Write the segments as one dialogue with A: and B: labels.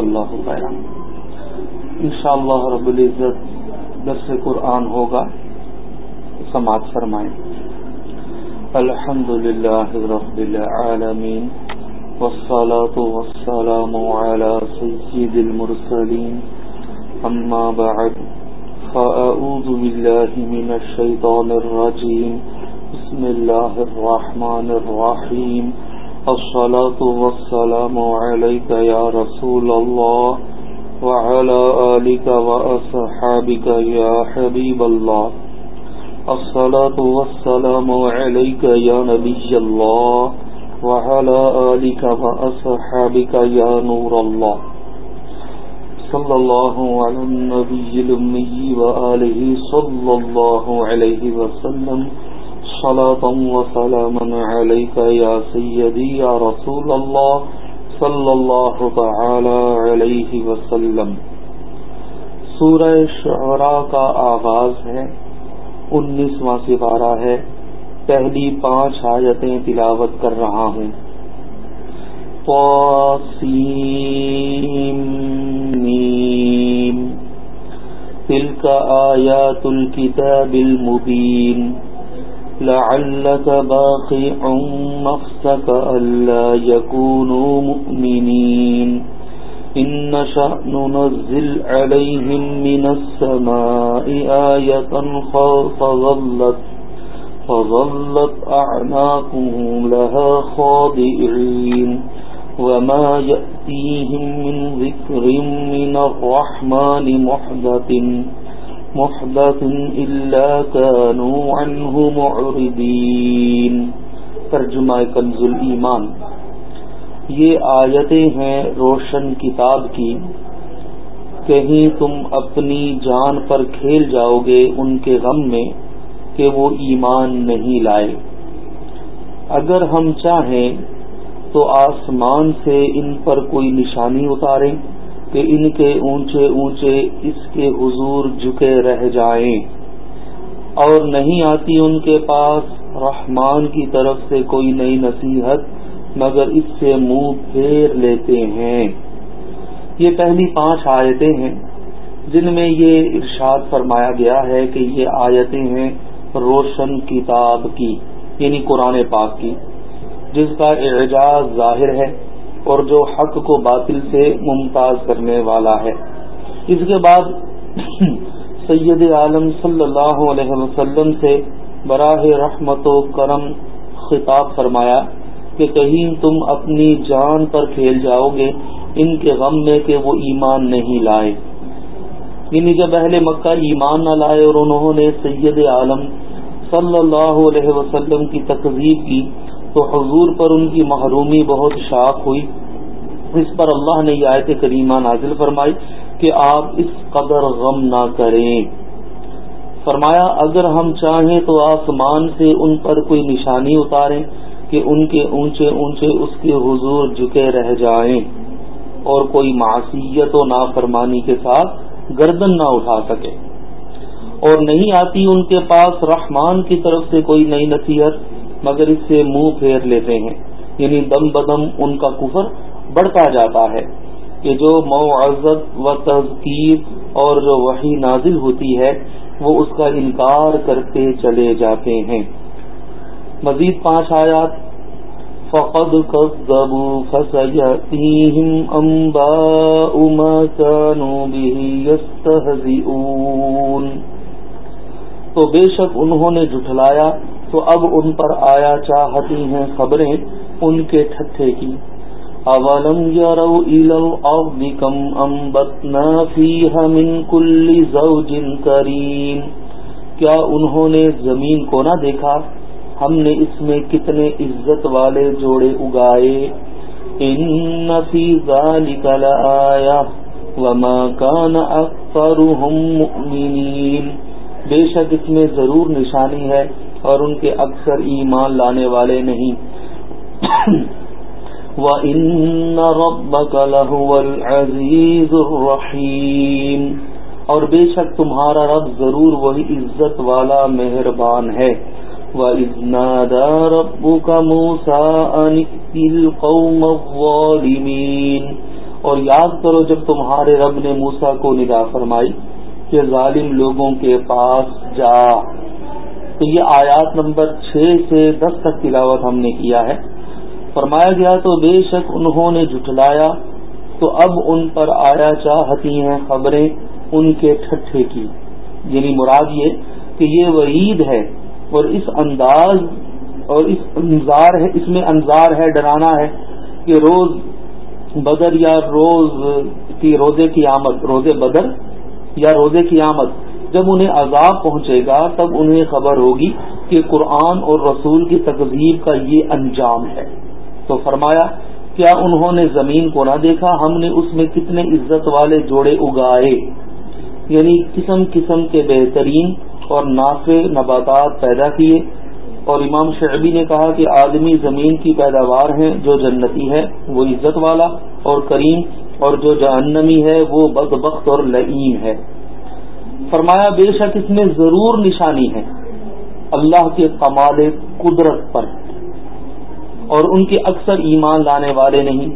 A: اللہ ان شاء اللہ رب العزت درس قرآن ہوگا، سماعت فرمائیں۔ الحمد للہ رب العالمین، والصلاة والسلام على سيد المرسلين أما بعد فأعوذ بالله من الشيطان الرجيم بسم الله الرحمن الرحيم الصلاة والسلام عليك يا رسول الله وعلى آلك وأصحابك يا حبيب الله. الصلاة والسلام عليك يا نبي الله وعلى آلك وأصحابك يا نور الله. صلى الله على النبي الأمي وآله صلى الله عليه وسلم. صلاة وسلاما عليك يا سيدي يا رسول الله صلی اللہ تعالی علیہ وسلم۔ سورہ شعراء کا آغاز ہے، انیسواں سپارہ ہے۔ پہلی پانچ آیتیں تلاوت کر رہا ہوں۔ تلك آیات الكتاب المبین۔ لعلك باقع نفسك ألا يكونوا مؤمنين إن نشأ ننزل عليهم من السماء آية فظلت فظلت أعناقهم لها خاضئين وما يأتيهم من ذكر من الرحمن محدث محدث إلا كانوا عنه معرضين ترجمہ کنز ایمان یہ آیتیں ہیں روشن کتاب کی۔ کہیں تم اپنی جان پر کھیل جاؤ گے ان کے غم میں کہ وہ ایمان نہیں لائے۔ اگر ہم چاہیں تو آسمان سے ان پر کوئی نشانی اتاریں۔ کہ ان کے اونچے اونچے اس کے حضور جھکے رہ جائیں اور نہیں آتی ان کے پاس رحمان کی طرف سے کوئی نئی نصیحت، مگر اس سے منہ پھیر لیتے ہیں۔ یہ پہلی پانچ آیتیں ہیں جن میں یہ ارشاد فرمایا گیا ہے کہ یہ آیتیں ہیں روشن کتاب کی یعنی قرآن پاک کی، جس کا اعجاز ظاہر ہے۔ اور جو حق کو باطل سے ممتاز کرنے والا ہے۔ اس کے بعد سید عالم صلی اللہ علیہ وسلم سے براہ رحمت و کرم خطاب فرمایا کہ کہیں تم اپنی جان پر کھیل جاؤ گے، ان کے غم میں کہ وہ ایمان نہیں لائے۔ یعنی جب اہل مکہ ایمان نہ لائے اور انہوں نے سید عالم صلی اللہ علیہ وسلم کی تقزیب کی تو حضور پر ان کی محرومی بہت شاق ہوئی۔ اس پر اللہ نے یہ آیت کریمہ نازل فرمائی کہ آپ اس قدر غم نہ کریں۔ فرمایا، اگر ہم چاہیں تو آسمان سے ان پر کوئی نشانی اتاریں کہ ان کے اونچے اونچے اس کے حضور جھکے رہ جائیں اور کوئی معصیت و نافرمانی کے ساتھ گردن نہ اٹھا سکے۔ اور نہیں آتی ان کے پاس رحمان کی طرف سے کوئی نئی نصیحت مگر اس سے منہ پھیر لیتے ہیں۔ یعنی دم بدم ان کا کفر بڑھتا جاتا ہے کہ جو معزت و تذکیر اور جو وہی نازل ہوتی ہے، وہ اس کا انکار کرتے چلے جاتے ہیں۔ مزید پانچ آیات۔ فقد كذبوا فسيأتيهم أنباء ما كانوا به يستهزئون۔ تو بے شک انہوں نے جھٹلایا تو اب ان پر آیا چاہتی ہیں خبریں ان کے ٹھٹھے کی۔ اولم يروا الى الارض كم انبتنا فيها من كل زوج كريم کیا انہوں نے زمین کو نہ دیکھا؟ ہم نے اس میں کتنے عزت والے جوڑے اگائے۔ ان فی ذلك لآیہ۔ وما كان اکثرهم مؤمنین۔ بے شک اس میں ضرور نشانی ہے۔ اور ان کے اکثر ایمان لانے والے نہیں۔ وَإِنَّ رَبَّكَ لَهُوَ الْعَزِيزُ الرَّحِيمُ۔ اور بے شک تمہارا رب ضرور وہی عزت والا مہربان ہے۔ وَإِذْ نَادَى رَبُّكَ مُوسَىٰ أَنِ الْقَوْمَ الظَّالِمِينَ۔ اور یاد کرو جب تمہارے رب نے موسا کو ندا فرمائی کہ ظالم لوگوں کے پاس جا۔ تو یہ آیات نمبر چھ سے دس تک تلاوت ہم نے کیا ہے۔ فرمایا گیا تو بے شک انہوں نے جھٹلایا۔ تو اب ان پر آیا چاہتی ہیں خبریں ان کے ٹھٹھے کی۔ یعنی مراد یہ کہ یہ وعید ہے اور اس انداز اور اس انظار ہے، اس میں انظار ہے، ڈرانا ہے کہ روز بدر یا روز کی، روزے کی آمد روز بدر یا روزے کی آمد جب انہیں عذاب پہنچے گا تب انہیں خبر ہوگی کہ قرآن اور رسول کی تقزیب کا یہ انجام ہے۔ تو فرمایا، کیا انہوں نے زمین کو نہ دیکھا؟ ہم نے اس میں کتنے عزت والے جوڑے اگائے۔ یعنی قسم قسم کے بہترین اور نافع نباتات پیدا کیے۔ اور امام شعبی نے کہا کہ آدمی زمین کی پیداوار ہے جو جنتی ہے، وہ عزت والا اور کریم، اور جو جہنمی ہے، وہ بد بخت اور لعیم ہے۔ فرمایا بے شک اس میں ضرور نشانی ہے۔ اللہ کے کمال قدرت پر۔ اور ان کے اکثر ایمان لانے والے نہیں۔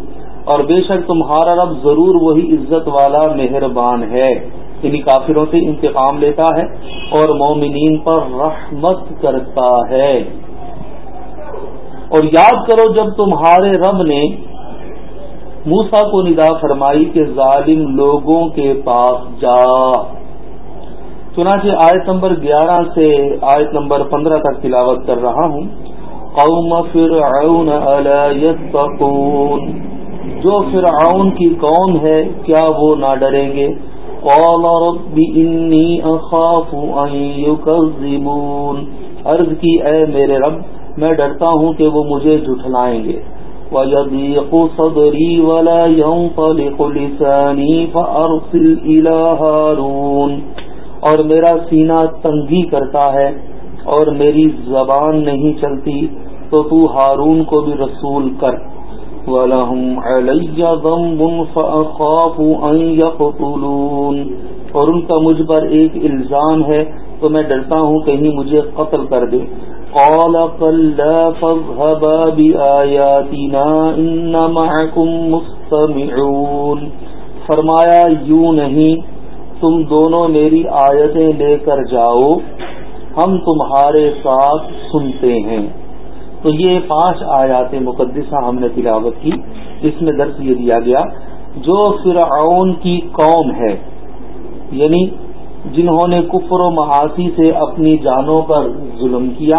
A: اور بے شک تمہارا رب ضرور وہی عزت والا مہربان ہے۔ یعنی کافروں سے انتقام لیتا ہے اور مومنین پر رحمت کرتا ہے۔ اور یاد کرو جب تمہارے رب نے موسا کو ندا فرمائی کہ ظالم لوگوں کے پاس جا۔ چنانچہ آیت نمبر گیارہ سے آیت نمبر پندرہ تک تلاوت کر رہا ہوں۔ قوم فرعون جو فرعون کی قوم ہے، کیا وہ نہ ڈریں گے؟ قال رب انی اخاف ان يكذبون عرض کی، اے میرے رب، میں ڈرتا ہوں کہ وہ مجھے جھٹلائیں گے۔ وَيَضِيقُ صَدْرِي وَلَا يَنْطَلِقُ لِسَانِي فَأَرْسِلْ إِلَى هَارُونَ۔ اور میرا سینہ تنگی کرتا ہے اور میری زبان نہیں چلتی، تو تو ہارون کو بھی رسول کر۔ وَلَهُمْ عَلَيَّ ذَنْبٌ فَأَخَافُ أَنْ يَقْتُلُونَ۔ اور ان کا مجھ پر ایک الزام ہے، تو میں ڈرتا ہوں، کہیں مجھے قتل کر دے۔ قال قَلَّا فَاذْهَبَا بِآيَاتِنَا إِنَّ مَعَكُمْ مُسْتَمِعُونَ۔ فرمایا، یوں نہیں تم دونوں میری آیتیں لے کر جاؤ، ہم تمہارے ساتھ سنتے ہیں۔ تو یہ پانچ آیات مقدسہ ہم نے تلاوت کی اس میں درس یہ دیا گیا، جو فرعون کی قوم ہے یعنی جنہوں نے کفر و معاشی سے اپنی جانوں پر ظلم کیا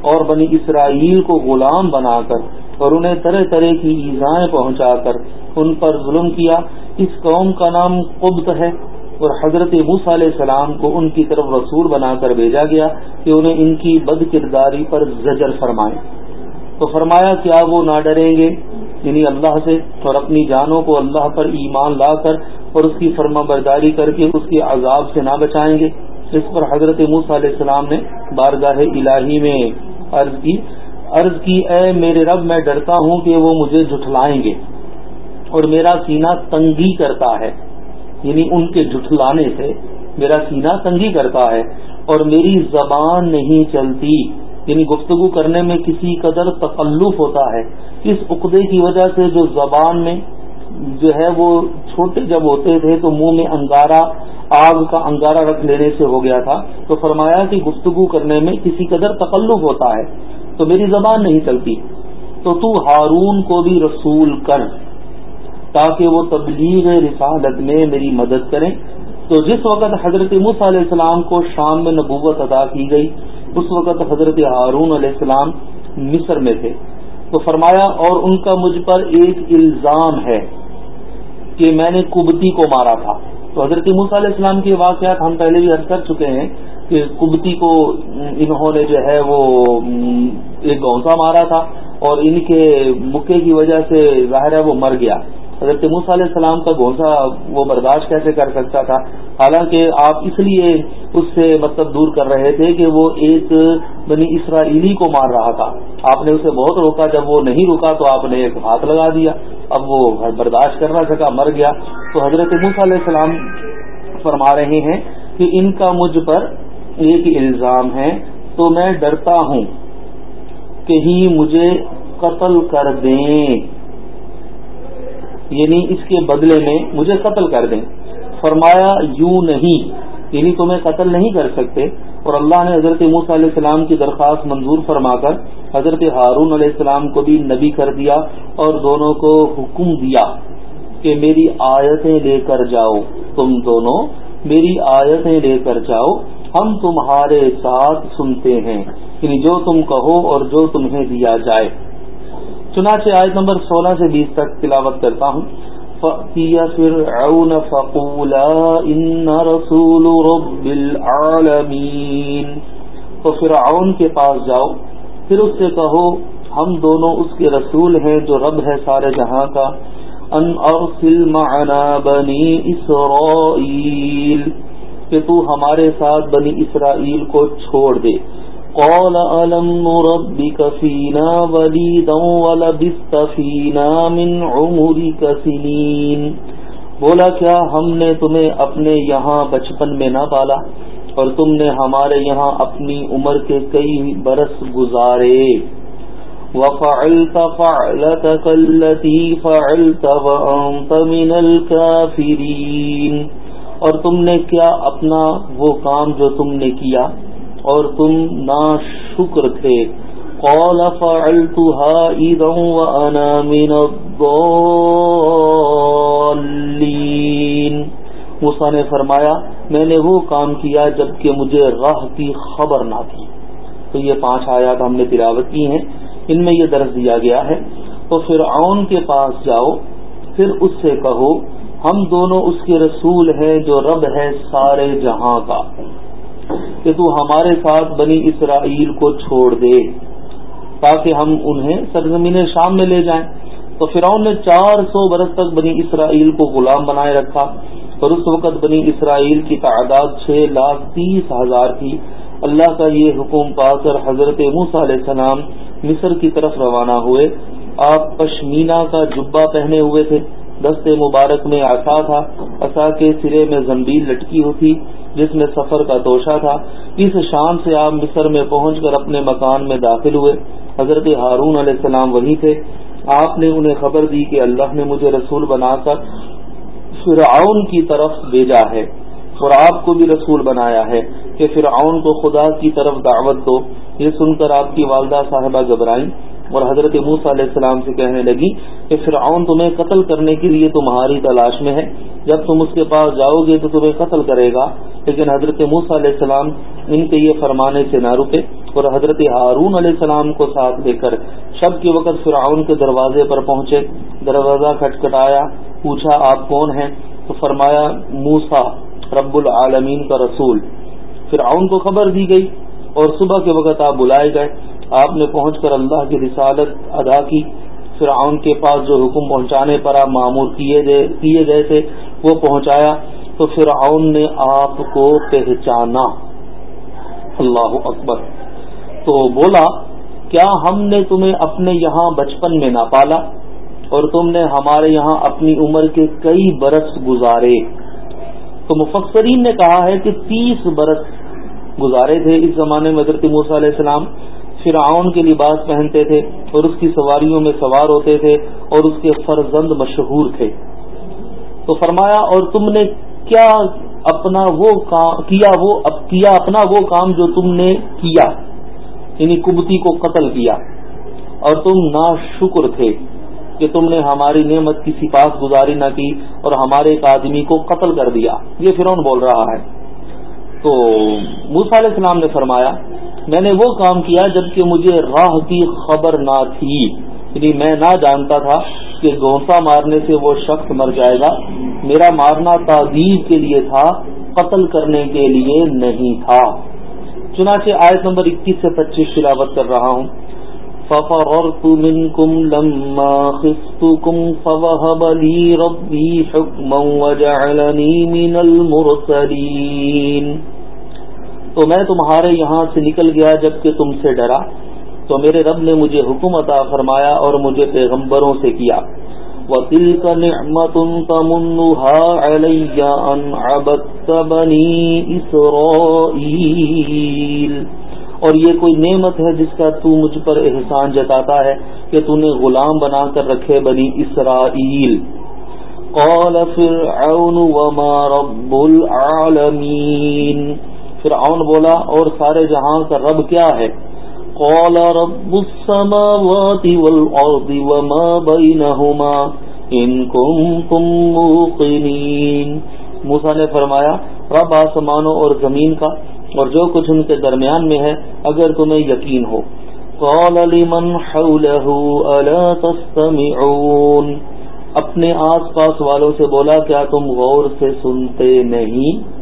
A: اور بنی اسرائیل کو غلام بنا کر اور انہیں طرح طرح کی ایزائیں پہنچا کر ان پر ظلم کیا۔ اس قوم کا نام قبط ہے۔ اور حضرت موس علیہ السلام کو ان کی طرف رسول بنا کر بھیجا گیا کہ انہیں ان کی بد کرداری پر زجر فرمائے تو فرمایا، کیا وہ نہ ڈریں گے؟ یعنی اللہ سے اور اپنی جانوں کو اللہ پر ایمان لا کر اور اس کی فرما برداری کر کے اس کی عذاب سے نہ بچائیں گے۔ اس پر حضرت موس علیہ السلام نے بارگاہ الہی میں عرض کی عرض کی، اے میرے رب، میں ڈرتا ہوں کہ وہ مجھے جھٹلائیں گے اور میرا سینہ تنگی کرتا ہے۔ یعنی ان کے جھٹلانے سے میرا سینہ تنگی کرتا ہے اور میری زبان نہیں چلتی۔ یعنی گفتگو کرنے میں کسی قدر تکلف ہوتا ہے۔ اس عقدے کی وجہ سے جو زبان میں جو ہے وہ چھوٹے جب ہوتے تھے تو منہ میں انگارا، آگ کا انگارا رکھ لینے سے ہو گیا تھا۔ تو فرمایا کہ گفتگو کرنے میں کسی قدر تکلف ہوتا ہے۔ تو میری زبان نہیں چلتی۔ تو تو ہارون کو بھی رسول کر۔ تاکہ وہ تبلیغ رسالت میں میری مدد کریں۔ تو جس وقت حضرت مص علیہ السلام کو شام میں نبوت ادا کی گئی، اس وقت حضرت ہارون علیہ السلام مصر میں تھے۔ تو فرمایا، اور ان کا مجھ پر ایک الزام ہے کہ میں نے کبتی کو مارا تھا۔ تو حضرت مص علیہ السلام کے واقعات ہم پہلے بھی عرض کر چکے ہیں کہ کبتی کو انہوں نے جو ہے وہ ایک گونسا مارا تھا اور ان کے مکے کی وجہ سے ظاہر ہے وہ مر گیا۔ حضرت موسیٰ علیہ السلام کا گھوسا وہ برداشت کیسے کر سکتا تھا؟ حالانکہ آپ اس لیے اس سے مطلب دور کر رہے تھے کہ وہ ایک بنی اسرائیلی کو مار رہا تھا۔ آپ نے اسے بہت روکا، جب وہ نہیں رکا تو آپ نے ایک ہاتھ لگا دیا۔ اب وہ برداشت کرنا سکا مر گیا۔ تو حضرت موسیٰ علیہ السلام فرما رہے ہیں کہ ان کا مجھ پر ایک الزام ہے، تو میں ڈرتا ہوں کہیں مجھے قتل کر دیں۔ یعنی اس کے بدلے میں مجھے قتل کر دیں۔ فرمایا، یوں نہیں۔ یعنی تمہیں قتل نہیں کر سکتے۔ اور اللہ نے حضرت موسیٰ علیہ السلام کی درخواست منظور فرما کر حضرت ہارون علیہ السلام کو بھی نبی کر دیا اور دونوں کو حکم دیا کہ میری آیتیں لے کر جاؤ۔ تم دونوں میری آیتیں لے کر جاؤ۔ ہم تمہارے ساتھ سنتے ہیں۔ یعنی جو تم کہو اور جو تمہیں دیا جائے۔ چنانچہ آیت نمبر سولہ سے بیس تک تلاوت کرتا ہوں۔ فرعون فقولا ان رسول رب العالمین تو فرعون کے پاس جاؤ، پھر اس سے کہو، ہم دونوں اس کے رسول ہیں جو رب ہے سارے جہاں کا۔ ان ارسل معنا بنی اسرائیل کہ تو ہمارے ساتھ بنی اسرائیل کو چھوڑ دے۔ قال ألم نربك فينا وليدا ولبست فينا من عمرك سنين بولا کیا ہم نے تمہیں اپنے یہاں بچپن میں نہ پالا اور تم نے ہمارے یہاں اپنی عمر کے کئی برس گزارے وفعلت فعلتك التي فعلت وأنت من الكافرين اور تم نے کیا اپنا وہ کام جو تم نے کیا اور تم نا شکر تھے۔ قال فعلتها اذا وانا من الضالين موسیٰ نے فرمایا، میں نے وہ کام کیا جبکہ مجھے راہ کی خبر نہ تھی۔ تو یہ پانچ آیات ہم نے تلاوت کی ہیں۔ ان میں یہ درس دیا گیا ہے۔ تو فرعون کے پاس جاؤ، پھر اس سے کہو، ہم دونوں اس کے رسول ہیں جو رب ہے سارے جہاں کا۔ کہ تو ہمارے ساتھ بنی اسرائیل کو چھوڑ دے تاکہ ہم انہیں سرزمین شام میں لے جائیں۔ تو فرعون نے چار سو برس تک بنی اسرائیل کو غلام بنائے رکھا اور اس وقت بنی اسرائیل کی تعداد چھ لاکھ تیس ہزار تھی۔ اللہ کا یہ حکم پا کر حضرت موسیٰ علیہ السلام مصر کی طرف روانہ ہوئے۔ آپ پشمینہ کا جبا پہنے ہوئے تھے۔ دست مبارک میں آسا تھا۔ اصا کے سرے میں زمبیل لٹکی ہوتی۔ جس میں سفر کا توشہ تھا، اس شام سے آپ مصر میں پہنچ کر اپنے مکان میں داخل ہوئے۔ حضرت ہارون علیہ السلام وہی تھے۔ آپ نے انہیں خبر دی کہ اللہ نے مجھے رسول بنا کر فرعون کی طرف بھیجا ہے اور آپ کو بھی رسول بنایا ہے کہ فرعون کو خدا کی طرف دعوت دو۔ یہ سن کر آپ کی والدہ صاحبہ گھبرائیں۔ اور حضرت موس علیہ السلام سے کہنے لگی کہ فرعون تمہیں قتل کرنے کے لیے تمہاری تلاش میں ہے۔ جب تم اس کے پاس جاؤ گے تو تمہیں قتل کرے گا۔ لیکن حضرت موس علیہ السلام ان کے یہ فرمانے سے نہ رکے اور حضرت ہارون علیہ السلام کو ساتھ لے کر شب کے وقت فرعون کے دروازے پر پہنچے۔ دروازہ کھٹکھٹایا، پوچھا، آپ کون ہیں؟ تو فرمایا موسا رب العالمین کا رسول۔ فرعون کو خبر دی گئی اور صبح کے وقت آپ بلائے گئے۔ آپ نے پہنچ کر اللہ کی رسالت ادا کی، فرعون کے پاس جو حکم پہنچانے پر آپ معمور کیے گئے تھے، وہ پہنچایا۔ تو فرعون نے آپ کو پہچانا۔ اللہ اکبر۔ تو بولا، کیا ہم نے تمہیں اپنے یہاں بچپن میں نہ پالا؟ اور تم نے ہمارے یہاں اپنی عمر کے کئی برس گزارے۔ تو مفسرین نے کہا ہے کہ تیس برس گزارے تھے اس زمانے میں حضرت موسیٰ علیہ السلام۔ فرعون کے لباس پہنتے تھے اور اس کی سواریوں میں سوار ہوتے تھے اور اس کے فرزند مشہور تھے۔ تو فرمایا، اور تم نے کیا اپنا وہ کام کیا وہ کیا اپنا وہ کام جو تم نے کیا؟ یعنی کبتی کو قتل کیا۔ اور تم نا شکر تھے کہ تم نے ہماری نعمت کی سپاس گزاری نہ کی اور ہمارے ایک آدمی کو قتل کر دیا۔ یہ فرعون بول رہا ہے۔ تو موسا علیہ السلام نے فرمایا میں نے وہ کام کیا جبکہ مجھے راہ کی خبر نہ تھی۔ یعنی میں نہ جانتا تھا کہ گونسا مارنے سے وہ شخص مر جائے گا۔ میرا مارنا تعزیب کے لیے تھا، قتل کرنے کے لیے نہیں تھا۔ چنانچہ آیت نمبر اکیس سے پچیس تلاوت کر رہا ہوں۔ ففررت منكم لما خفتكم فوهب لي ربي حكما وجعلني من المرسلين۔ تو میں تمہارے یہاں سے نکل گیا جبکہ تم سے ڈرا۔ تو میرے رب نے مجھے حکم عطا فرمایا اور مجھے پیغمبروں سے کیا۔ وَتِلْكَ نِعْمَةٌ تَمُنُّهَا عَلَيَّ أَنْ عَبَدْتَ بَنِي اور یہ کوئی نعمت ہے جس کا تو مجھ پر احسان جتاتا ہے کہ تو نے غلام بنا کر رکھے بنی اسرائیل۔ قال فرعون وما رب العالمین فرعون بولا، اور سارے جہاں کا رب کیا ہے؟ قال رب السماوات والارض وما بينهما ان کنتم موقنین۔ موسیٰ نے فرمایا، رب آسمانوں اور زمین کا اور جو کچھ ان کے درمیان میں ہے، اگر تمہیں یقین ہو۔ قال لمن حوله الا تستمعون۔ اپنے آس پاس والوں سے بولا، کیا تم غور سے سنتے نہیں؟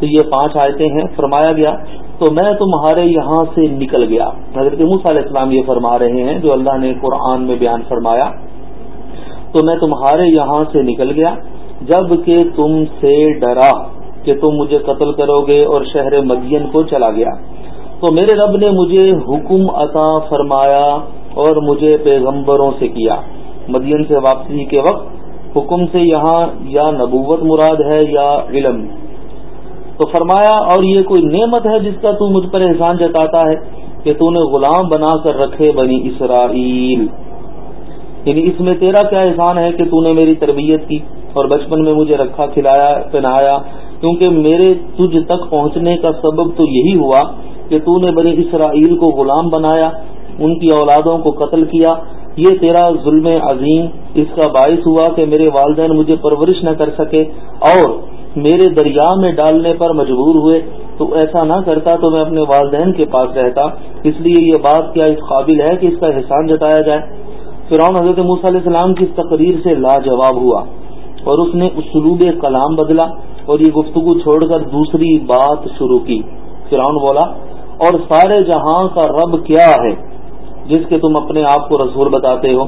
A: تو یہ پانچ آیتیں ہیں، فرمایا گیا، تو میں تمہارے یہاں سے نکل گیا۔ حضرت علیہ السلام یہ فرما رہے ہیں، جو اللہ نے قرآن میں بیان فرمایا، تو میں تمہارے یہاں سے نکل گیا، جبکہ تم سے ڈرا کہ تم مجھے قتل کرو گے اور شہر مدین کو چلا گیا۔ تو میرے رب نے مجھے حکم عطا فرمایا اور مجھے پیغمبروں سے کیا۔ مدین سے واپسی کے وقت حکم سے یہاں یا نبوت مراد ہے یا علم۔ تو فرمایا، اور یہ کوئی نعمت ہے جس کا تو مجھ پر احسان جتاتا ہے کہ تو نے غلام بنا کر رکھے بنی اسرائیل؟ یعنی اس میں تیرا کیا احسان ہے کہ تو نے میری تربیت کی اور بچپن میں مجھے رکھا، کھلایا، پہنایا؟ کیونکہ میرے تجھ تک پہنچنے کا سبب تو یہی ہوا کہ تو نے بنی اسرائیل کو غلام بنایا، ان کی اولادوں کو قتل کیا۔ یہ تیرا ظلم عظیم، اس کا باعث ہوا کہ میرے والدین مجھے پرورش نہ کر سکے اور میرے دریا میں ڈالنے پر مجبور ہوئے تو ایسا نہ کرتا تو میں اپنے والدین کے پاس رہتا۔ اس لیے یہ بات کیا اس قابل ہے کہ اس کا احسان جتایا جائے؟ فرعون حضرت موسیٰ علیہ السلام کی تقریر سے لاجواب ہوا اور اس نے اسلوب کلام بدلا اور یہ گفتگو چھوڑ کر دوسری بات شروع کی۔ فرعون بولا، اور سارے جہاں کا رب کیا ہے جس کے تم اپنے آپ کو رسول بتاتے ہو؟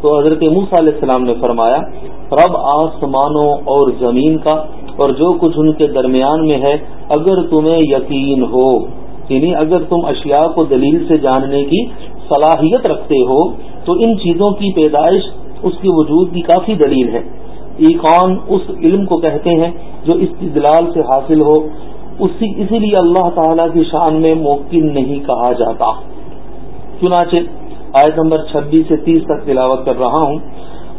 A: تو حضرت موسیٰ علیہ السلام نے فرمایا، رب آسمانوں اور زمین کا اور جو کچھ ان کے درمیان میں ہے، اگر تمہیں یقین ہو یعنی اگر تم اشیاء کو دلیل سے جاننے کی صلاحیت رکھتے ہو، تو ان چیزوں کی پیدائش اس کے وجود کی کافی دلیل ہے۔ ایکان اس علم کو کہتے ہیں جو استدلال سے حاصل ہو، اسی لیے اللہ تعالی کی شان میں موقن نہیں کہا جاتا۔ چنانچہ آیت نمبر چھبیس سے تیس تک تلاوت کر رہا ہوں۔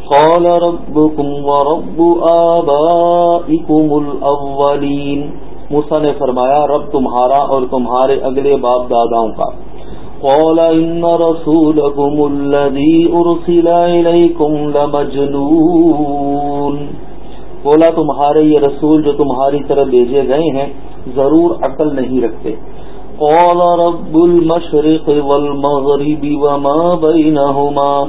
A: قال ربكم ورب آبائكم الاولین موسیٰ نے فرمایا، رب تمہارا اور تمہارے اگلے باپ داداؤں کا۔ قال ان رسولكم الذي ارسل اليكم لمجنون۔ بولا، تمہارے یہ رسول جو تمہاری طرف بھیجے گئے ہیں، ضرور عقل نہیں رکھتے۔ قال رب المشرق والمغرب وما بينهما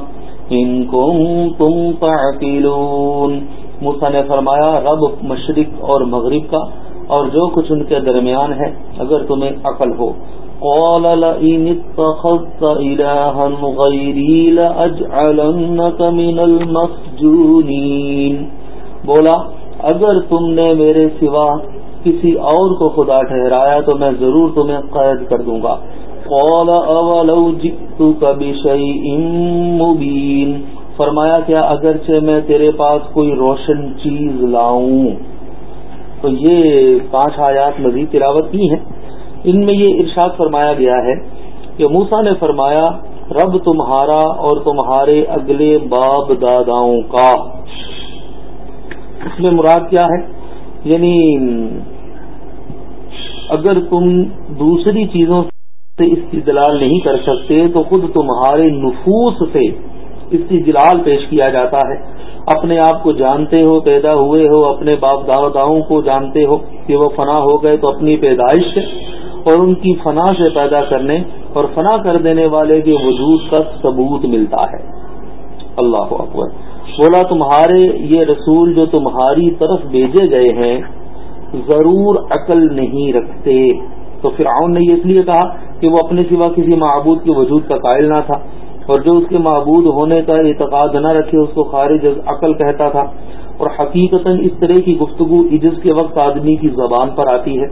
A: ان كنتم تعقلون۔ موسیٰ نے فرمایا، رب مشرق اور مغرب کا اور جو کچھ ان کے درمیان ہے، اگر تمہیں عقل ہو۔ قال لئن اتخذت إلها غيري لأجعلنك من المسجونين بولا، اگر تم نے میرے سوا کسی اور کو خدا ٹھہرایا، تو میں ضرور تمہیں قید کر دوں گا۔ قال اولو جئتك بشيء مبين۔ فرمایا کیا، اگرچہ میں تیرے پاس کوئی روشن چیز لاؤں۔ تو یہ پانچ آیات مزید تلاوت کی ہیں۔ ان میں یہ ارشاد فرمایا گیا ہے کہ موسا نے فرمایا، رب تمہارا اور تمہارے اگلے باپ داداؤں کا۔ اس میں مراد کیا ہے؟ یعنی اگر تم دوسری چیزوں سے استدلال نہیں کر سکتے، تو خود تمہارے نفوس سے استدلال پیش کیا جاتا ہے۔ اپنے آپ کو جانتے ہو، پیدا ہوئے ہو، اپنے باپ داؤں کو جانتے ہو کہ وہ فنا ہو گئے تو اپنی پیدائش سے اور ان کی فنا سے پیدا کرنے اور فنا کر دینے والے کے وجود کا ثبوت ملتا ہے۔ اللہ اکبر۔ بولا، تمہارے یہ رسول جو تمہاری طرف بھیجے گئے ہیں، ضرور عقل نہیں رکھتے۔ تو فرعون نے یہ اس لیے کہا کہ وہ اپنے سوا کسی معبود کے وجود کا قائل نہ تھا اور جو اس کے معبود ہونے کا اعتقاد نہ رکھے اس کو خارج عقل کہتا تھا اور حقیقت اس طرح کی گفتگو عجز کے وقت آدمی کی زبان پر آتی ہے۔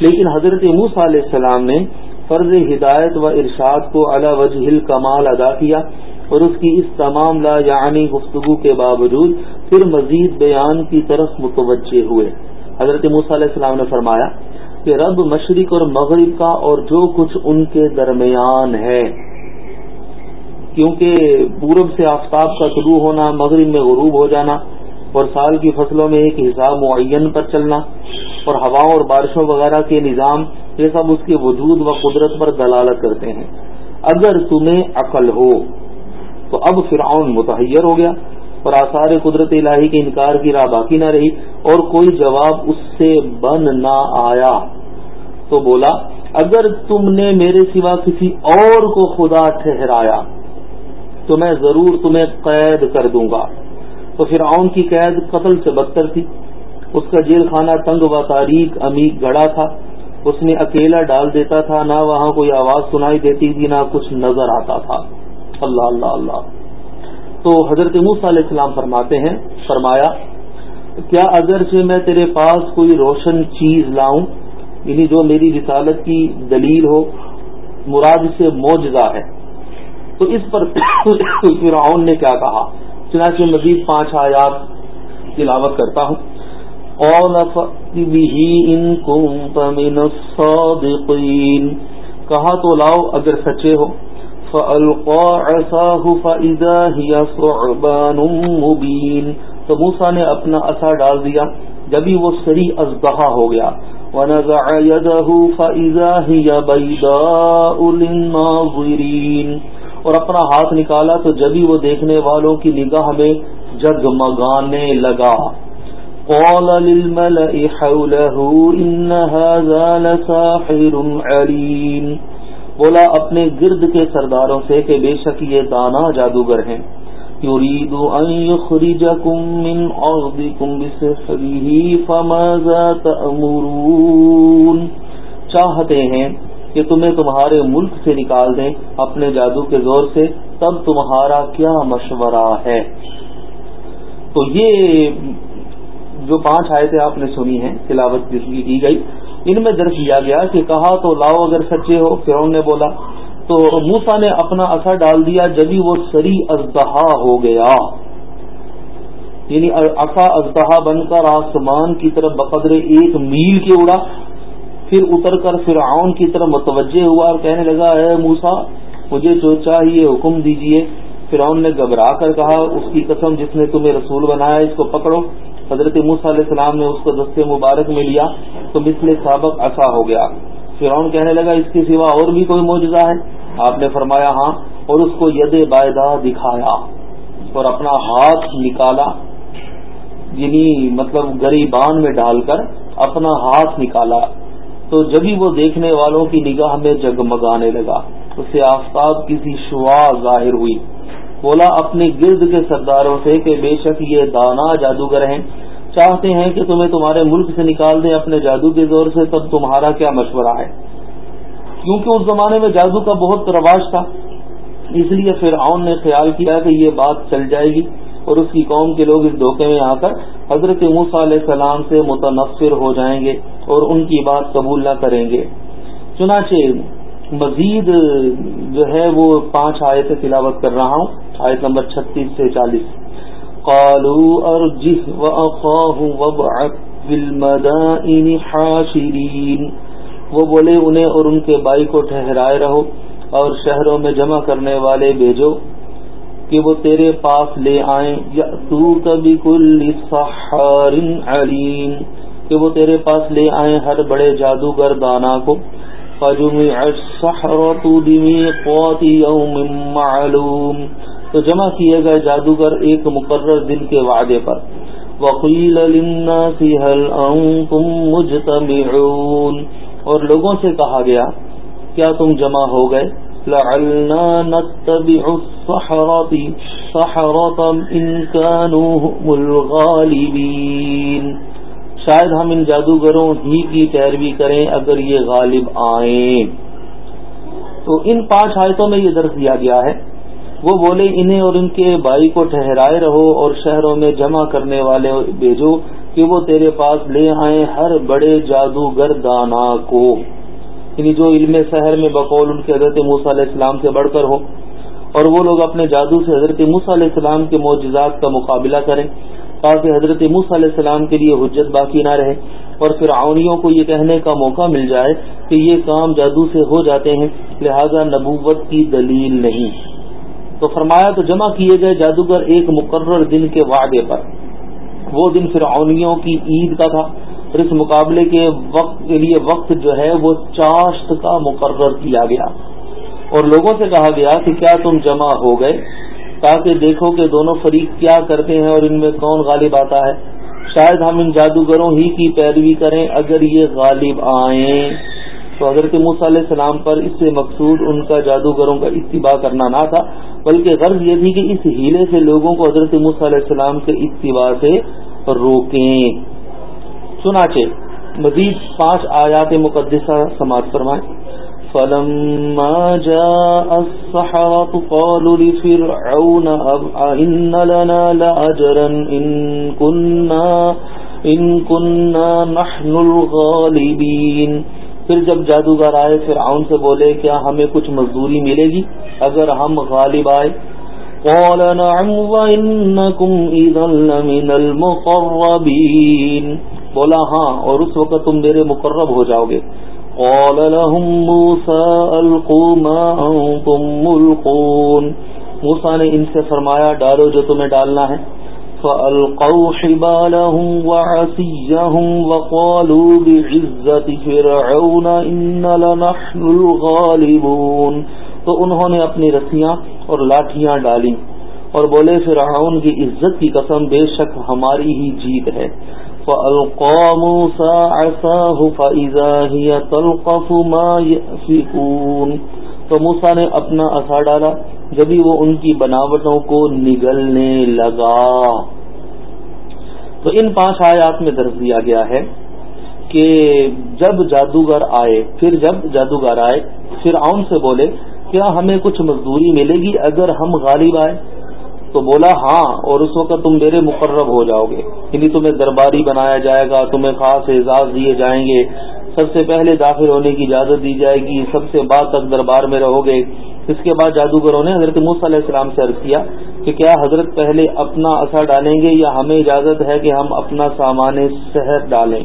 A: لیکن حضرت موس علیہ السلام نے فرض ہدایت و ارشاد کو علا وجہ کمال ادا کیا اور اس کی اس تمام لا یعنی گفتگو کے باوجود پھر مزید بیان کی طرف متوجہ ہوئے۔ حضرت موسیٰ علیہ السلام نے فرمایا کہ رب مشرق اور مغرب کا اور جو کچھ ان کے درمیان ہے۔ کیونکہ پورب سے آفتاب کا طلوع ہونا، مغرب میں غروب ہو جانا اور سال کی فصلوں میں ایک حساب معین پر چلنا اور ہواؤں اور بارشوں وغیرہ کے نظام، یہ سب اس کے وجود و قدرت پر دلالت کرتے ہیں۔ اگر تمہیں عقل ہو، تو اب فرعون متحیر ہو گیا اور آثار قدرت الہی کے انکار کی راہ باقی نہ رہی اور کوئی جواب اس سے بن نہ آیا۔ تو بولا، اگر تم نے میرے سوا کسی اور کو خدا ٹھہرایا، تو میں ضرور تمہیں قید کر دوں گا۔ تو فرعون کی قید قتل سے بدتر تھی۔ اس کا جیل خانہ تنگ و تاریخ امیق گڑا تھا۔ اس میں اکیلا ڈال دیتا تھا، نہ وہاں کوئی آواز سنائی دیتی تھی، نہ کچھ نظر آتا تھا۔ اللہ اللہ اللہ۔ تو حضرت موس علیہ السلام فرماتے ہیں، فرمایا، کیا اگر سے میں تیرے پاس کوئی روشن چیز لاؤں یعنی جو میری رسالت کی دلیل ہو، مراد سے موجزہ ہے۔ تو اس پر فرعون نے کیا کہا؟ چنانچہ مزید پانچ آیات تلاوت کرتا ہوں۔ الصادقین۔ کہا تو لاؤ اگر سچے ہو۔ تو موسا نے اپنا اثر ڈال دیا۔ جبھی وہ سری ازدہا ہو گیا۔ اور اپنا ہاتھ نکالا تو جبھی وہ دیکھنے والوں کی نگاہ میں جگمگانے لگا۔ قال للملئ حوله ان هذا لساحر عليم۔ بولا اپنے گرد کے سرداروں سے کہ بے شک یہ دانا جادوگر ہیں۔ يريد ان يخرجكم من ارضكم بسحره فماذا تأمرون؟ چاہتے ہیں کہ تمہیں تمہارے ملک سے نکال دیں اپنے جادو کے زور سے، تب تمہارا کیا مشورہ ہے؟ تو یہ جو پانچ آیتیں آپ نے سنی ہیں، تلاوت جس کی کی گئی، ان میں درج کیا گیا کہ کہا تو لاؤ اگر سچے ہو فرون نے بولا تو موسا نے اپنا اثر ڈال دیا جبھی وہ سری ازدہا ہو گیا۔ یعنی اصا ازدہا بن کر آسمان کی طرف بقدر ایک میل کے اڑا، پھر اتر کر فرعون کی طرف متوجہ ہوا اور کہنے لگا، اے موسا مجھے جو چاہیے حکم دیجیے۔ فرعون نے گھبرا کر کہا، اس کی قسم جس نے تمہیں رسول بنایا، اس کو پکڑو۔ حضرت موسا علیہ السلام نے اس کو دستے مبارک میں لیا تو مثل سابق اصا ہو گیا۔ فرعون کہنے لگا، اس کے سوا اور بھی کوئی موجودہ ہے؟ آپ نے فرمایا ہاں اور اس کو ید باعدہ دکھایا، اور اپنا ہاتھ نکالا یعنی مطلب گریبان میں ڈال کر اپنا ہاتھ نکالا۔ تو جبھی وہ دیکھنے والوں کی نگاہ میں جگمگانے لگا اسے آفتاب کسی شعا ظاہر ہوئی۔ بولا، اپنے گرد کے سرداروں سے کہ بے شک یہ دانا جادوگر ہیں۔ چاہتے ہیں کہ تمہیں تمہارے ملک سے نکال دیں اپنے جادو کے زور سے، تب تمہارا کیا مشورہ ہے؟ کیونکہ اس زمانے میں جادو کا بہت رواج تھا، اس لیے پھر نے خیال کیا کہ یہ بات چل جائے گی اور اس کی قوم کے لوگ اس دھوکے میں آ کر حضرت موسیٰ علیہ السلام سے متنفر ہو جائیں گے اور ان کی بات قبول نہ کریں گے۔ چنانچہ مزید جو ہے وہ پانچ آیت تلاوت کر رہا ہوں، آیت نمبر چھتیس سے چالیس۔ قالوا حاشرين وہ بولے انہیں اور ان کے بائی کو ٹھہرائے رہو اور شہروں میں جمع کرنے والے بھیجو کہ وہ تیرے پاس لے آئیں۔ یا تو کبھی کل علیم، کہ وہ تیرے پاس لے آئیں ہر بڑے جادوگر دانا کو۔ معلوم۔ تو جمع کیے گئے جادوگر ایک مقرر دن کے وعدے پر۔ وقیل مجتمعون۔ اور لوگوں سے کہا گیا، کیا تم جمع ہو گئے؟ شاید ہم ان جادوگروں ہی کی پیروی کریں اگر یہ غالب آئیں۔ تو ان پانچ آیتوں میں یہ درج دیا گیا ہے۔ وہ بولے، انہیں اور ان کے بھائی کو ٹھہرائے رہو اور شہروں میں جمع کرنے والے بھیجو۔ کہ وہ تیرے پاس لے آئیں ہر بڑے جادوگر دانا کو۔ یعنی جو علم سحر میں بقول ان کے حضرت موسیٰ علیہ السلام سے بڑھ کر ہو، اور وہ لوگ اپنے جادو سے حضرت موسیٰ علیہ السلام کے معجزات کا مقابلہ کریں، تاکہ حضرت موسیٰ علیہ السلام کے لیے حجت باقی نہ رہے، اور پھر آونیوں کو یہ کہنے کا موقع مل جائے کہ یہ کام جادو سے ہو جاتے ہیں، لہذا نبوت کی دلیل نہیں۔ تو فرمایا تو جمع کیے گئے جادوگر ایک مقرر دن کے وعدے پر۔ وہ دن فرعونیوں کی عید کا تھا اور اس مقابلے کے وقت کے لیے وقت جو ہے وہ چاشت کا مقرر کیا گیا اور لوگوں سے کہا گیا کہ کیا تم جمع ہو گئے تاکہ دیکھو کہ دونوں فریق کیا کرتے ہیں اور ان میں کون غالب آتا ہے۔ شاید ہم ان جادوگروں ہی کی پیروی کریں اگر یہ غالب آئیں۔ تو حضرت موسیٰ علیہ السلام پر اس سے مقصود ان کا جادوگروں کا اتباع کرنا نہ تھا بلکہ غرض یہ تھی کہ اس ہیلے سے لوگوں کو حضرت موسیٰ علیہ السلام کے اتباع سے روکیں۔ چنانچہ مزید پانچ آیات مقدسہ سماعت فرمائیں۔ فلما جاء الصحرة قالوا لفرعون إن لنا لأجرا إن كنا, إن كنا نحن الغالبين۔ پھر جب جادوگر آئے پھر آؤن سے بولے، کیا ہمیں کچھ مزدوری ملے گی؟ اگر ہم غالب آئے؟ قال، نعم لمن المقربين. بولا ہاں اور اس وقت تم میرے مقرب ہو جاؤ گے. قال، لهم موسى القوا ما انتم ملقون. موسا نے ان سے فرمایا، ڈالو جو تمہیں ڈالنا ہے۔ فألقوا حبالهم وعسيهم وقالوا بعزة فرعون إن لنحن الغالبون تو انہوں نے اپنی رسیاں اور لاٹھیاں ڈالی اور بولے فرعون کی عزت کی قسم بے شک ہماری ہی جیت ہے۔ فَأَلْقَى مُوسَى عَصَاهُ فَإِذَا هِيَ تَلْقَفُ مَا يَأْفِكُونَ تو موسا نے اپنا اثا ڈالا جبھی وہ ان کی بناوٹوں کو نگلنے لگا۔ تو ان پانچ آیات میں درج دیا گیا ہے کہ جب جادوگر آئے، پھر جب جادوگر آئے پھر آؤن سے بولے، کیا ہمیں کچھ مزدوری ملے گی؟ اگر ہم غالب آئے۔ تو بولا ہاں اور اس وقت تم میرے مقرب ہو جاؤ گے۔ یعنی تمہیں درباری بنایا جائے گا، تمہیں خاص اعزاز دیے جائیں گے۔ سب سے پہلے داخل ہونے کی اجازت دی جائے گی، سب سے بعد تک دربار میں رہو گے۔ اس کے بعد جادوگروں نے حضرت موس علیہ السلام سے عرض کیا کہ کیا حضرت پہلے اپنا اثر ڈالیں گے یا ہمیں اجازت ہے کہ ہم اپنا سامان شہر ڈالیں؟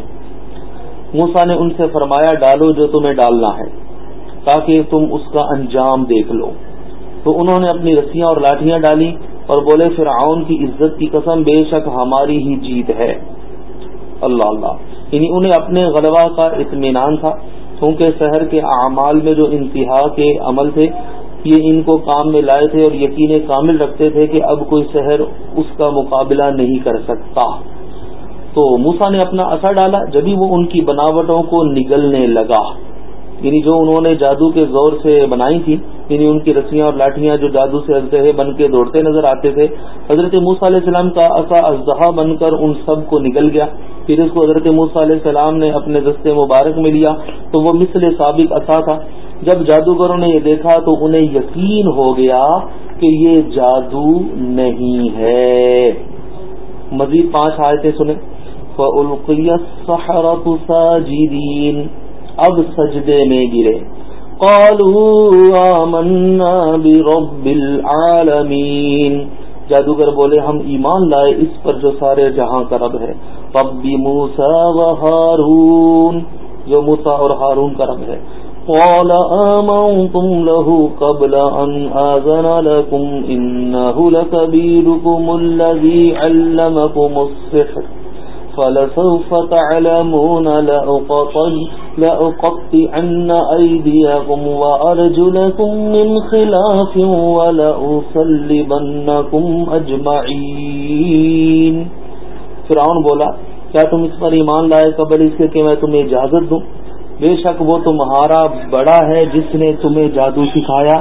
A: موسا نے ان سے فرمایا، ڈالو جو تمہیں ڈالنا ہے، تاکہ تم اس کا انجام دیکھ لو۔ تو انہوں نے اپنی رسیاں اور لاٹیاں ڈالی اور بولے، فرعون کی عزت کی قسم بے شک ہماری ہی جیت ہے۔ اللہ اللہ۔ یعنی انہیں اپنے غلبہ کا اطمینان تھا، کیونکہ شہر کے اعمال میں جو انتہا کے عمل تھے یہ ان کو کام میں لائے تھے اور یقین کامل رکھتے تھے کہ اب کوئی شہر اس کا مقابلہ نہیں کر سکتا۔ تو موسا نے اپنا اثر ڈالا جبھی وہ ان کی بناوٹوں کو نگلنے لگا۔ یعنی جو انہوں نے جادو کے زور سے بنائی تھی یعنی ان کی رسیاں اور لاٹیاں جو جادو سے ازدہے بن کے دوڑتے نظر آتے تھے، حضرت موسا علیہ السلام کا اصا ازدہا بن کر ان سب کو نگل گیا۔ پھر اس کو حضرت موسا علیہ السلام نے اپنے دستے مبارک میں لیا۔ تو وہ مثل سابق اصا تھا۔ جب جادوگروں نے یہ دیکھا تو انہیں یقین ہو گیا کہ یہ جادو نہیں ہے۔ مزید پانچ آیتیں سنیں۔ ساجدین اب سجدے میں گرے۔ قالوا آمنا برب العالمین جادوگر بولے، ہم ایمان لائے، اس پر جو سارے جہاں کا رب ہے۔ رب موسا و ہارون، جو موسا اور ہارون کا رب ہے۔ قال آمنتم له قبل أن آذن لكم إنه لكبيركم الذي علمكم السحر فلسوف تعلمون لأقطعن أيديكم وأرجلكم من خلاف ولأصلبنكم أجمعين۔ فرعون بولا، کیا تم اس پر ایمان لائے قبل اس کے کہ میں تمہیں اجازت دوں؟ بے شک وہ تمہارا بڑا ہے جس نے تمہیں جادو سکھایا۔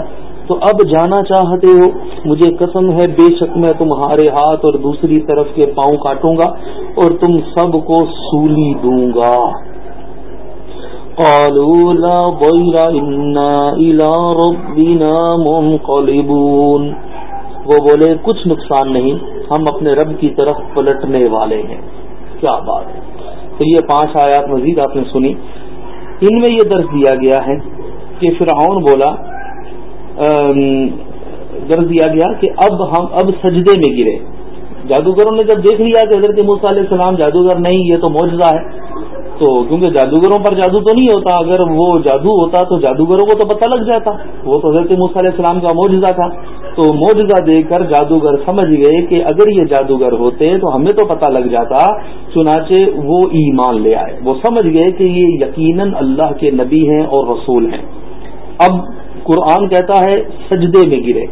A: تو اب جانا چاہتے ہو؟ مجھے قسم ہے، بے شک میں تمہارے ہاتھ اور دوسری طرف کے پاؤں کاٹوں گا اور تم سب کو سولی دوں گا۔ وہ بولے، کچھ نقصان نہیں، ہم اپنے رب کی طرف پلٹنے والے ہیں۔ کیا بات ہے؟ تو یہ پانچ آیات مزید آپ نے سنی۔ ان میں یہ درج دیا گیا ہے کہ فرعون بولا درج دیا گیا کہ اب ہم، اب سجدے میں گرے۔ جادوگروں نے جب دیکھ لیا کہ حضرت موسیٰ علیہ السلام جادوگر نہیں، یہ تو معجزہ ہے۔ تو کیونکہ جادوگروں پر جادو تو نہیں ہوتا، اگر وہ جادو ہوتا تو جادوگروں کو تو پتہ لگ جاتا۔ وہ تو حضرت موسیٰ علیہ السلام کا موجزہ تھا۔ تو موجودہ دیکھ کر جادوگر سمجھ گئے کہ اگر یہ جادوگر ہوتے تو ہمیں تو پتہ لگ جاتا، چنانچہ وہ ایمان لے آئے۔ وہ سمجھ گئے کہ یہ یقیناً اللہ کے نبی ہیں اور رسول ہیں۔ اب قرآن کہتا ہے، سجدے میں گرے۔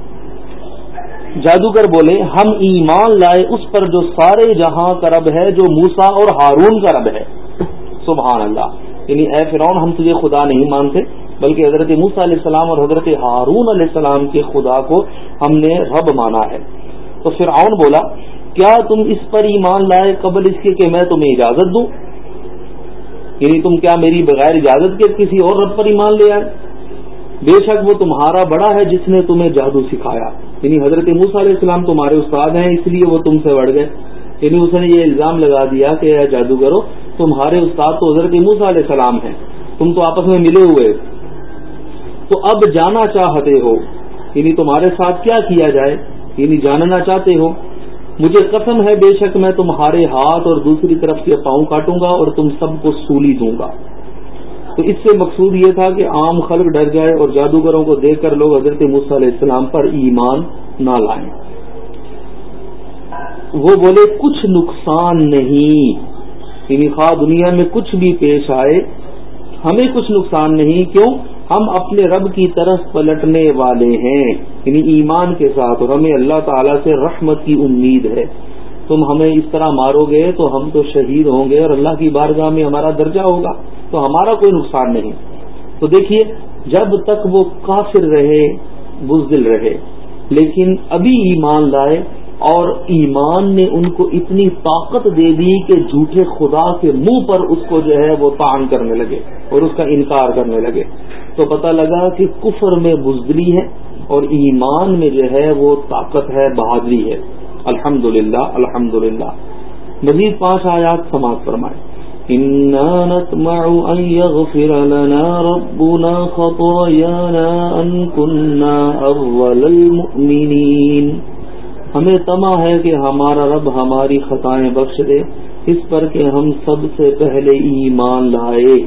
A: جادوگر بولے، ہم ایمان لائے، اس پر جو سارے جہاں کا رب ہے، جو موسا اور ہارون کا رب ہے۔ سبحان اللہ. یعنی اے فرعون، ہم تجھے خدا نہیں مانتے، بلکہ حضرت موسا علیہ السلام اور حضرت ہارون علیہ السلام کے خدا کو ہم نے رب مانا ہے۔ تو فرعون بولا، کیا تم اس پر ایمان لائے؟ قبل اس کے کہ میں تمہیں اجازت دوں؟ یعنی تم کیا میری بغیر اجازت کے کسی اور رب پر ایمان لے آئے؟ بے شک وہ تمہارا بڑا ہے جس نے تمہیں جادو سکھایا۔ یعنی حضرت موسا علیہ السلام تمہارے استاد ہیں، اس لیے وہ تم سے بڑھ گئے۔ یعنی اس نے یہ الزام لگا دیا کہ جادوگرو، تمہارے استاد تو حضرت موسا علیہ السلام ہیں۔ تم تو آپس میں ملے ہوئے۔ تو اب جانا چاہتے ہو۔ یعنی تمہارے ساتھ کیا کیا جائے؟ یعنی جاننا چاہتے ہو۔ مجھے قسم ہے بے شک میں تمہارے ہاتھ اور دوسری طرف سے پاؤں کاٹوں گا اور تم سب کو سولی دوں گا۔ تو اس سے مقصود یہ تھا کہ عام خلق ڈر جائے اور جادوگروں کو دیکھ کر لوگ حضرت مصع علیہ السلام پر ایمان نہ لائیں۔ وہ بولے، کچھ نقصان نہیں۔ یعنی خواہ دنیا میں کچھ بھی پیش آئے، ہمیں کچھ نقصان نہیں، کیوں؟ ہم اپنے رب کی طرف پلٹنے والے ہیں۔ یعنی ایمان کے ساتھ، اور ہمیں اللہ تعالی سے رحمت کی امید ہے۔ تم ہمیں اس طرح مارو گے تو ہم تو شہید ہوں گے، اور اللہ کی بارگاہ میں ہمارا درجہ ہوگا، تو ہمارا کوئی نقصان نہیں۔ تو دیکھیے، جب تک وہ کافر رہے بزدل رہے۔ لیکن ابھی ایمان لائے اور ایمان نے ان کو اتنی طاقت دے دی کہ جھوٹے خدا کے منہ پر اس کو جو ہے وہ تان کرنے لگے اور اس کا انکار کرنے لگے۔ تو پتہ لگا کہ کفر میں بزدلی ہے اور ایمان میں جو ہے وہ طاقت ہے، بہادری ہے۔ الحمد للہ الحمد للہ مزید پانچ آیات سماعت فرمائے۔ إنا نطمع أن يغفر لنا ربنا خطايانا أن كنا أول المؤمنين۔ ہمیں تما ہے کہ ہمارا رب ہماری خطائیں بخش دے، اس پر کہ ہم سب سے پہلے ایمان لائے۔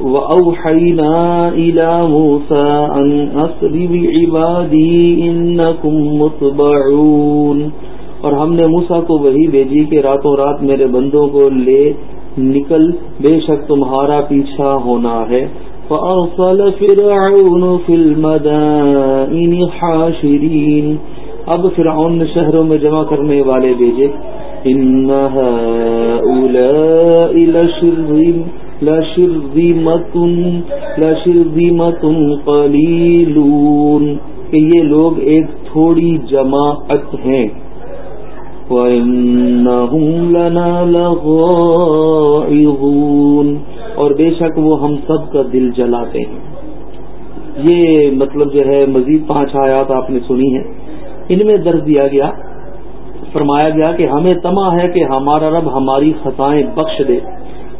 A: وَأَوْحَيْنَا إِلَى مُوسَىٰ أَنْ أَسْرِ بِعِبَادِي إِنَّكُمْ مُتْبَعُونَ۔ اور ہم نے موسا کو وہی بھیجی کہ راتوں رات میرے بندوں کو لے نکل، بے شک تمہارا پیچھا ہونا ہے۔ فَأَرْسَلَ فِرْعَوْنُ فِي الْمَدَائِنِ حَاشِرِينَ۔ اب فرعون نے شہروں میں جمع کرنے والے بھیجے۔ کہ یہ لوگ ایک تھوڑی جماعت ہیں۔ وَإِنَّهُمْ لَنَا لَغَائِظُونَ۔ اور بے شک وہ ہم سب کا دل جلاتے ہیں۔ یہ مطلب جو ہے مزید پانچ آیات آپ نے سنی ہیں۔ ان میں درج دیا گیا، فرمایا گیا کہ ہمیں تما ہے کہ ہمارا رب ہماری خطائیں بخش دے،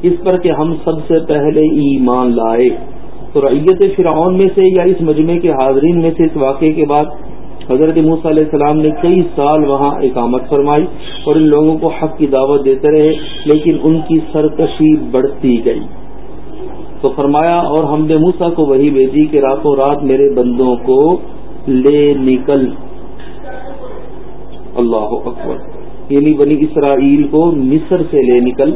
A: اس پر کہ ہم سب سے پہلے ایمان لائے۔ تو ریت فرعون میں سے یا اس مجمع کے حاضرین میں سے اس واقعے کے بعد حضرت موس علیہ السلام نے کئی سال وہاں اقامت فرمائی اور ان لوگوں کو حق کی دعوت دیتے رہے، لیکن ان کی سرکشی بڑھتی گئی۔ تو فرمایا اور ہم نے موسا کو وہی بھیجی کہ راتوں رات میرے بندوں کو لے نکل۔ اللہ اکبر۔ یعنی بنی اسرائیل کو مصر سے لے نکل،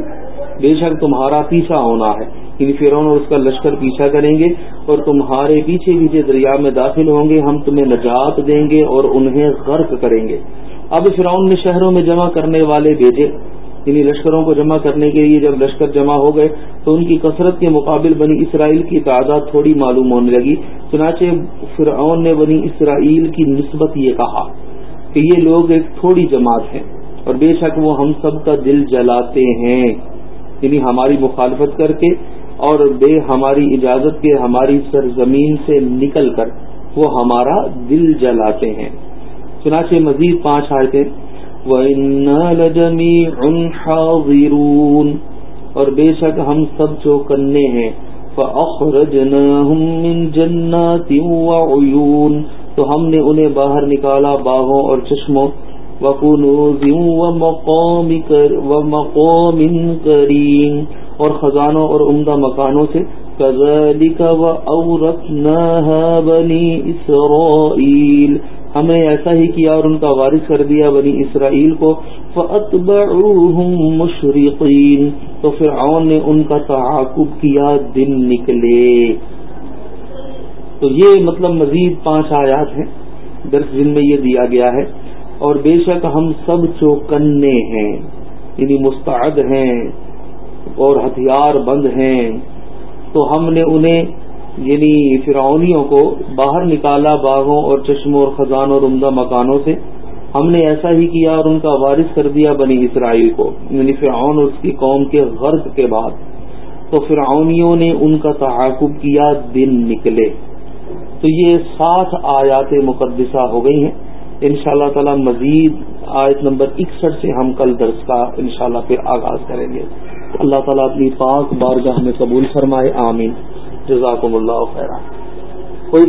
A: بے شک تمہارا پیچھا ہونا ہے۔ یعنی فرون اور اس کا لشکر پیچھا کریں گے اور تمہارے پیچھے پیچھے دریا میں داخل ہوں گے، ہم تمہیں نجات دیں گے اور انہیں غرق کریں گے۔ اب فرعون نے شہروں میں جمع کرنے والے بھیجے۔ یعنی لشکروں کو جمع کرنے کے لیے جب لشکر جمع ہو گئے، تو ان کی کثرت کے مقابل بنی اسرائیل کی تعداد تھوڑی معلوم ہونے لگی۔ چنانچہ فرعون نے بنی اسرائیل کی نسبت یہ کہا۔ کہ یہ لوگ ایک تھوڑی جماعت ہیں اور بے شک وہ ہم سب کا دل جلاتے ہیں۔ یعنی ہماری مخالفت کر کے اور بے ہماری اجازت کے ہماری سرزمین سے نکل کر وہ ہمارا دل جلاتے ہیں۔ چنانچہ مزید پانچ آئے تھے اور بے شک ہم سب جو کرنے ہیں۔ وعیون تو ہم نے انہیں باہر نکالا باغوں اور چشموں۔ وقوم کریم اور خزانوں اور عمدہ مکانوں سے كذلك وأورثناها بني إسرائيل۔ ہمیں ایسا ہی کیا اور ان کا وارث کر دیا بنی اسرائیل کو۔ فَأَتْبَعُوهُمْ مُشْرِقِينَ۔ تو فرعون نے ان کا تعاقب کیا، دن نکلے۔ تو یہ مطلب مزید پانچ آیات ہیں۔ درس جن میں یہ دیا گیا ہے۔ اور بے شک ہم سب چوکنے ہیں یعنی مستعد ہیں اور ہتھیار بند ہیں۔ تو ہم نے انہیں یعنی فرعونیوں کو باہر نکالا باغوں اور چشموں اور خزانوں اور عمدہ مکانوں سے۔ ہم نے ایسا ہی کیا اور ان کا وارث کر دیا بنی اسرائیل کو یعنی فرعون اور اس کی قوم کے غرض کے بعد۔ تو فرعونیوں نے ان کا تعاقب کیا، دن نکلے۔ تو یہ سات آیات مقدسہ ہو گئی ہیں۔ ان شاء اللہ تعالی مزید آیت نمبر اکسٹھ سے ہم کل درس کا انشاءاللہ پھر آغاز کریں گے۔ اللہ تعالیٰ اپنی پاک بارگاہ میں قبول فرمائے، آمین۔ جزاکم اللہ خیر کوئی